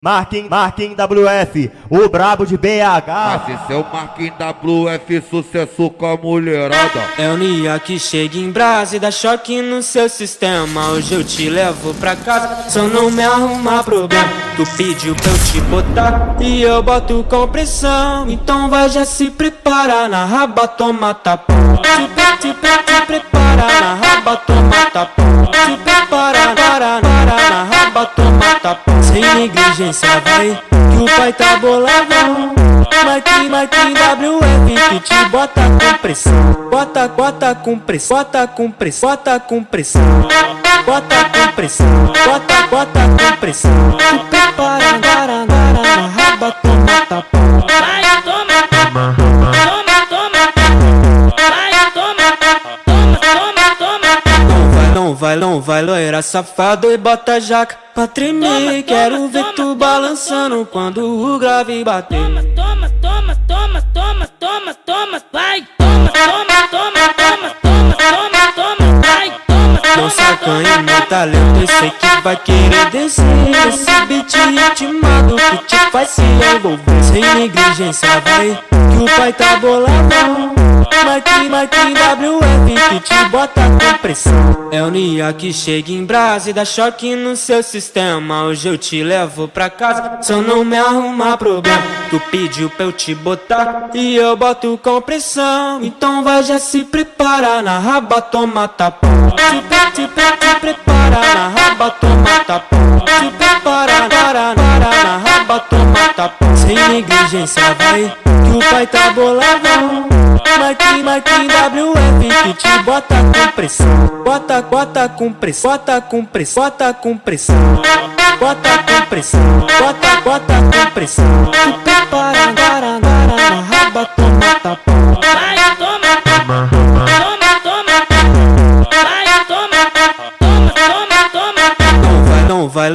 Marquinhos, Marquinhos WF, o brabo de BH. Esse seu Marquinhos WF, sucesso com a mulherada. É o Nia que chega em brasa e dá choque no seu sistema. Hoje eu te levo pra casa, só não me arruma problema. Tu pediu pra eu te botar e eu boto com pressão. Então vai já se prepara na raba, toma tapão. Te, te, te, te prepara na raba, toma tapão. Te prepara, para, para na negligência vai, que o pai tá boladão. Mike, Mike, WF que te bota com pressão. Bota, bota com pressão, bota com pressão, bota com pressão. Bota com pressão, bota, bota com pressão. Tu prepara, para, para na Não vai, loira safado e bota jaca pra tremer. Toma, Quero toma, ver toma, tu toma, balançando quando o grave bater. Toma, toma, toma, toma, toma, toma, toma, vai, toma, toma, toma, toma, toma, toma, toma, vai, toma, Não toma, sacanha toma. meu talento, eu sei que vai querer descer Esse beat ritmado que te faz se envolver Sem negligência vai, o pai tá boladão Mike, Mike, WF que te bota com pressão. É o Nia que chega em brasa e dá choque no seu sistema. Hoje eu te levo pra casa, só não me arruma problema. Tu pediu pra eu te botar e eu boto com pressão. Então vai já se prepara na raba, toma tapão. Te, prepara na raba, toma tapão. Te prepara, para, para na raba, toma tapão. Sem negligência vai, o pai tá boladão Mike, Mike, WF que te bota com pressão. Bota, bota com pressão, bota com pressão, bota com pressão. Bota com pressão, bota, bota com pressão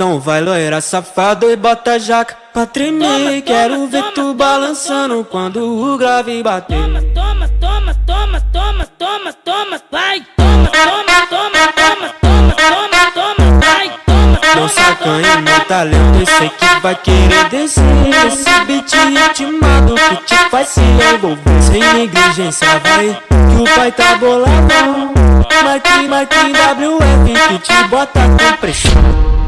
não vai, loira safado e bota jaca pra tremer. Toma, Quero toma, ver toma, tu balançando quando o grave bater. Toma, toma, toma, toma, toma, toma, toma, vai, toma, toma, toma, toma, toma, toma, toma, vai, toma, Não toma, sacanha meu talento, eu sei que vai querer descer. Esse beat ritmado que te faz se envolver. Sem negligência vai, que o pai tá boladão. Mike, Mike, WF que te bota com pressão.